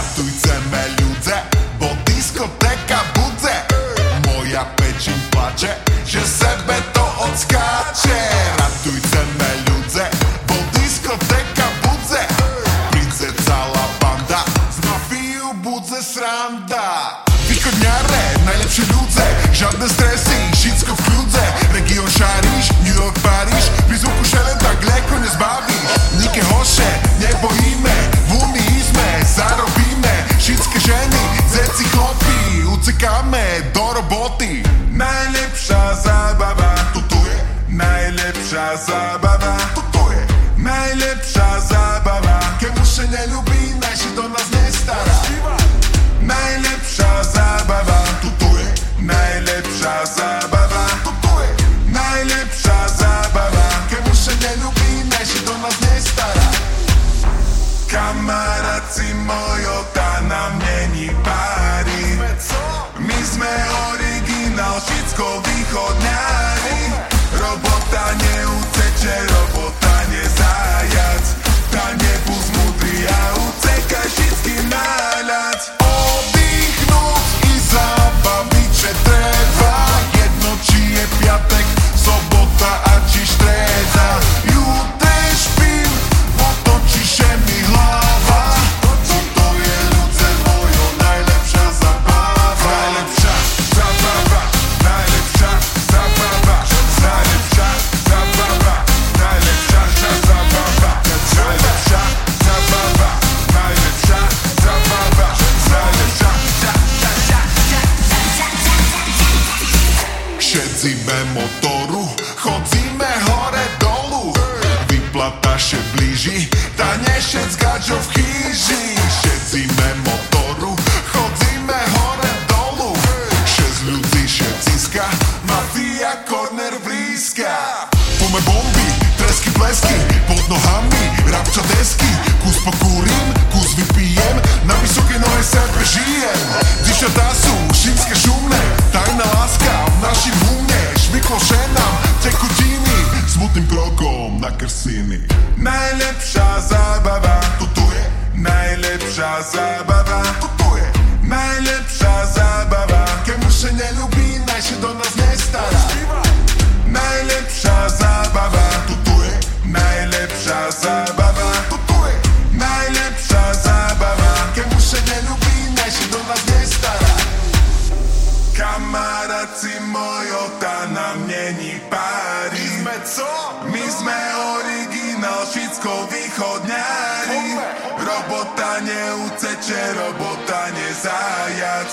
Ratujcie me ľudze, bo diskoteka budze. Moja pečím plače, že sebe to odskáče Ratujcie me ľudze, bo diskoteka budze. Príde celá banda, z mafiu budze sranda. Východňare, najlepšie ľudze, žiadne stresy, všetko v muzikame do roboti Najlepša zabava, to, to je najlepša zabava Necibe motoru, chodzíme hore dolu. Vyplata še blíži, tanešec gađo v chyži Šedzime motoru, chodzíme hore dolu. Šest ľudí, šest ziska, mafia korner blízka. Najlepsza zabawa, je najlepsza zabawa, Kemu się nie lubi, naj się do nas nie stara. Najlepsza zabawa, je, najlepsza zabawa, je najlepsza zabawa. Kemu się nie lubi, naj się do nas nie stara. Kamaráci mojo, tá nám není pári. My co? My sme signál šickou východňari Robota neuteče, robota nezajac.